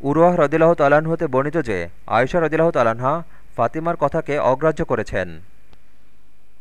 উরওয়াহ রদিল্লাহ তালাহ হতে বর্ণিত যে আয়সা রদিল্লাহ তালাহা ফাতিমার কথাকে অগ্রাহ্য করেছেন।